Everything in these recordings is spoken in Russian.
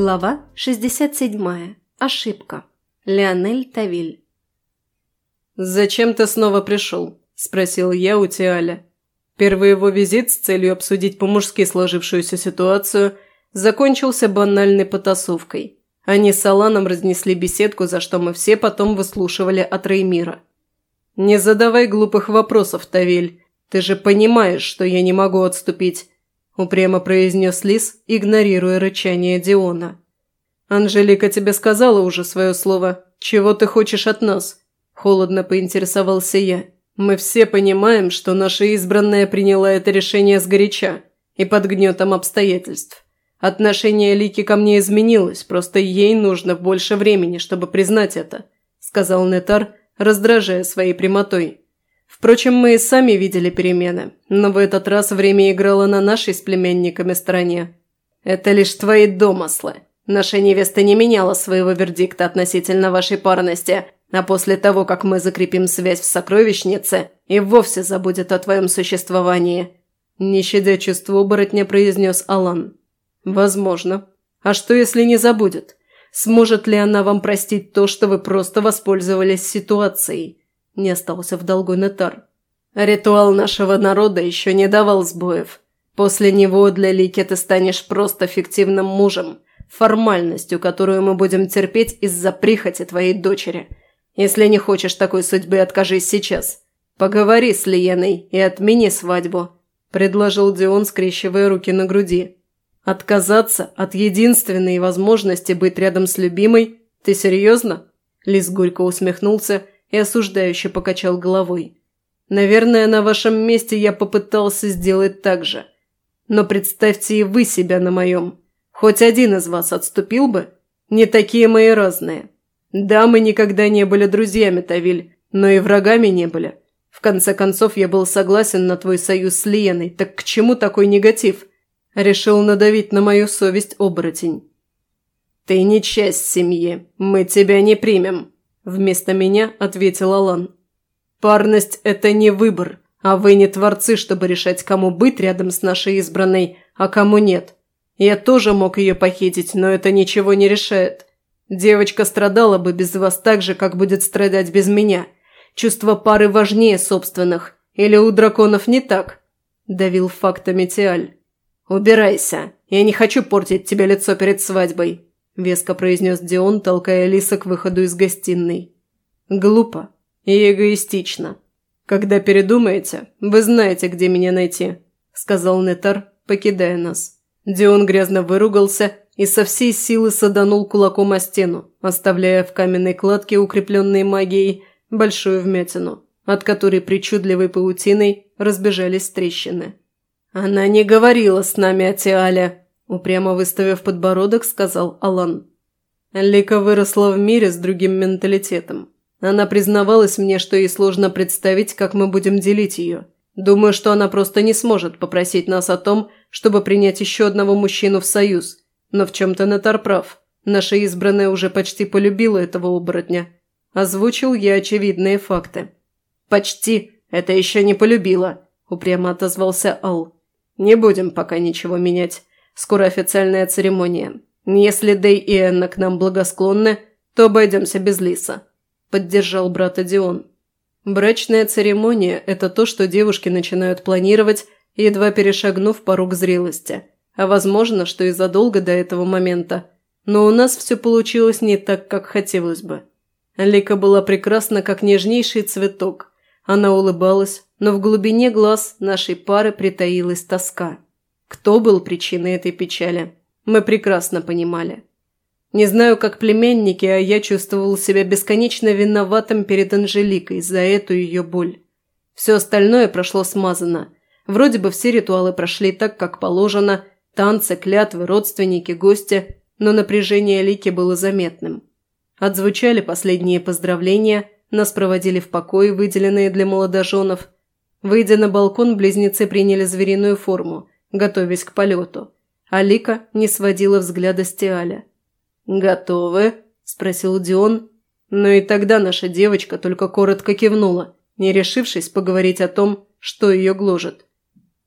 Глава 67. Ошибка. Леонель Тавиль. «Зачем ты снова пришел?» – спросил я у Тиаля. Первый его визит с целью обсудить по-мужски сложившуюся ситуацию закончился банальной потасовкой. Они с Аланом разнесли беседку, за что мы все потом выслушивали от Реймира. «Не задавай глупых вопросов, Тавиль. Ты же понимаешь, что я не могу отступить упрямо произнес Лис, игнорируя рычание Диона. «Анжелика тебе сказала уже свое слово. Чего ты хочешь от нас?» Холодно поинтересовался я. «Мы все понимаем, что наша избранная приняла это решение сгоряча и под гнетом обстоятельств. Отношение Лики ко мне изменилось, просто ей нужно больше времени, чтобы признать это», сказал Нетар, раздражая своей прямотой. Впрочем, мы и сами видели перемены, но в этот раз время играло на нашей с племянниками стороне. Это лишь твои домыслы. Наша невеста не меняла своего вердикта относительно вашей парности, а после того, как мы закрепим связь в сокровищнице, и вовсе забудет о твоем существовании. Не щадя чувство оборотня, произнес Алан. Возможно. А что, если не забудет? Сможет ли она вам простить то, что вы просто воспользовались ситуацией? Не остался в долгу Нетар. Ритуал нашего народа еще не давал сбоев. После него для Лики ты станешь просто фиктивным мужем, формальностью, которую мы будем терпеть из-за прихоти твоей дочери. Если не хочешь такой судьбы, откажись сейчас. Поговори с Лиеной и отмени свадьбу», – предложил Дион, скрещивая руки на груди. «Отказаться от единственной возможности быть рядом с любимой? Ты серьезно?» Лис горько усмехнулся – и осуждающе покачал головой. «Наверное, на вашем месте я попытался сделать так же. Но представьте и вы себя на моем. Хоть один из вас отступил бы? Не такие мои разные. Да, мы никогда не были друзьями, Тавиль, но и врагами не были. В конце концов, я был согласен на твой союз с Лиеной, так к чему такой негатив?» Решил надавить на мою совесть оборотень. «Ты не часть семьи. Мы тебя не примем», Вместо меня ответил Алан. «Парность – это не выбор, а вы не творцы, чтобы решать, кому быть рядом с нашей избранной, а кому нет. Я тоже мог ее похитить, но это ничего не решает. Девочка страдала бы без вас так же, как будет страдать без меня. Чувство пары важнее собственных. Или у драконов не так?» – давил фактами Тиаль. «Убирайся. Я не хочу портить тебе лицо перед свадьбой», веско произнес Дион, толкая Лиса к выходу из гостиной. «Глупо и эгоистично. Когда передумаете, вы знаете, где меня найти», – сказал Нетар, покидая нас. Дион грязно выругался и со всей силы саданул кулаком о стену, оставляя в каменной кладке, укрепленной магией, большую вмятину, от которой причудливой паутиной разбежались трещины. «Она не говорила с нами о Тиале», Упрямо выставив подбородок, сказал Алан. Лика выросла в мире с другим менталитетом. Она признавалась мне, что ей сложно представить, как мы будем делить ее. Думаю, что она просто не сможет попросить нас о том, чтобы принять еще одного мужчину в союз. Но в чем-то Натар прав. Наша избранная уже почти полюбила этого оборотня. Озвучил я очевидные факты. «Почти. Это еще не полюбила», – упрямо отозвался Ал. «Не будем пока ничего менять. Скоро официальная церемония. Если Дэй и Энна к нам благосклонны, то обойдемся без Лиса», – поддержал брата Дион. Брачная церемония – это то, что девушки начинают планировать, едва перешагнув порог зрелости. А возможно, что и задолго до этого момента. Но у нас все получилось не так, как хотелось бы. Лика была прекрасна, как нежнейший цветок. Она улыбалась, но в глубине глаз нашей пары притаилась тоска. Кто был причиной этой печали, мы прекрасно понимали. Не знаю, как племянники, а я чувствовал себя бесконечно виноватым перед Анжеликой за эту ее боль. Все остальное прошло смазано. Вроде бы все ритуалы прошли так, как положено, танцы, клятвы, родственники, гости, но напряжение Лики было заметным. Отзвучали последние поздравления, нас проводили в покой, выделенные для молодоженов. Выйдя на балкон, близнецы приняли звериную форму – готовясь к полету. Алика не сводила взгляда с Тиаля. «Готовы?» – спросил Дион. Но и тогда наша девочка только коротко кивнула, не решившись поговорить о том, что ее гложет.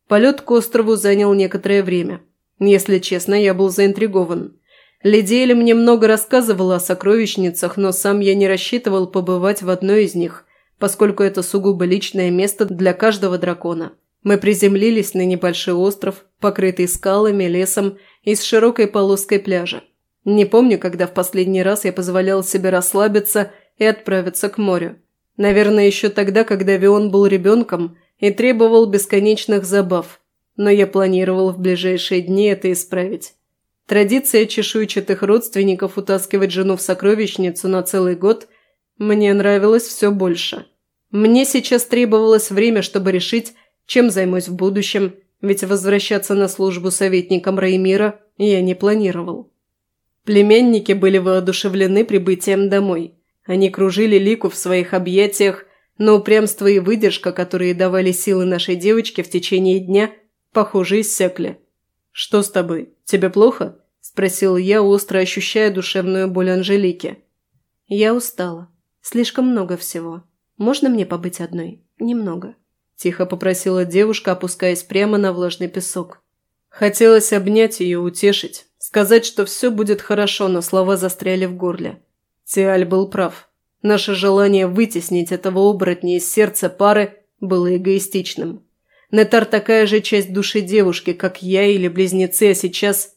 Полет к острову занял некоторое время. Если честно, я был заинтригован. Лидиэль мне много рассказывала о сокровищницах, но сам я не рассчитывал побывать в одной из них, поскольку это сугубо личное место для каждого дракона. Мы приземлились на небольшой остров, покрытый скалами, лесом и с широкой полоской пляжа. Не помню, когда в последний раз я позволял себе расслабиться и отправиться к морю. Наверное, еще тогда, когда Вион был ребенком и требовал бесконечных забав. Но я планировал в ближайшие дни это исправить. Традиция чешуйчатых родственников утаскивать жену в сокровищницу на целый год мне нравилась все больше. Мне сейчас требовалось время, чтобы решить, чем займусь в будущем, ведь возвращаться на службу советником Раймира я не планировал. Племянники были воодушевлены прибытием домой. Они кружили Лику в своих объятиях, но упрямство и выдержка, которые давали силы нашей девочке в течение дня, похоже, иссякли. «Что с тобой? Тебе плохо?» – спросил я, остро ощущая душевную боль Анжелики. «Я устала. Слишком много всего. Можно мне побыть одной? Немного». Тихо попросила девушка, опускаясь прямо на влажный песок. Хотелось обнять ее, утешить, сказать, что все будет хорошо, но слова застряли в горле. Тиаль был прав. Наше желание вытеснить этого оборотня из сердца пары было эгоистичным. Нетар такая же часть души девушки, как я или близнецы, а сейчас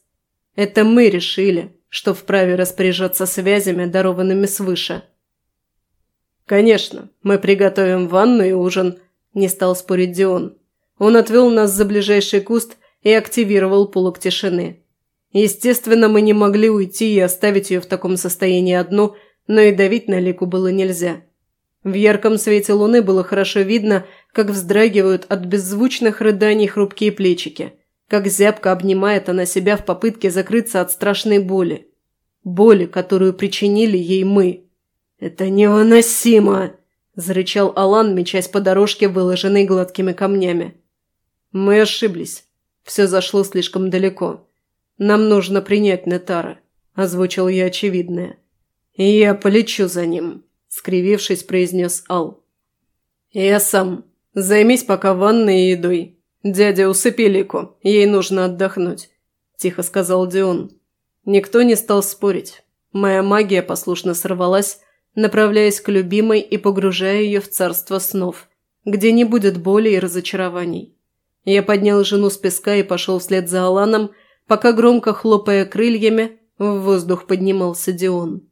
это мы решили, что вправе распоряжаться связями, дарованными свыше. «Конечно, мы приготовим ванну и ужин», не стал спорить Дион. Он отвел нас за ближайший куст и активировал полок тишины. Естественно, мы не могли уйти и оставить ее в таком состоянии одну, но и давить на Лику было нельзя. В ярком свете луны было хорошо видно, как вздрагивают от беззвучных рыданий хрупкие плечики, как зябко обнимает она себя в попытке закрыться от страшной боли. Боли, которую причинили ей мы. «Это невыносимо!» – зарычал Алан, мечась по дорожке, выложенной гладкими камнями. «Мы ошиблись. Все зашло слишком далеко. Нам нужно принять Нетара», – озвучил я очевидное. «И я полечу за ним», – скривившись, произнес Ал. «Я сам. Займись пока ванной и едой. Дядя, усыпи Лику. Ей нужно отдохнуть», – тихо сказал Дион. Никто не стал спорить. Моя магия послушно сорвалась, направляясь к любимой и погружая ее в царство снов, где не будет боли и разочарований. Я поднял жену с песка и пошел вслед за Аланом, пока громко хлопая крыльями, в воздух поднимался Дион.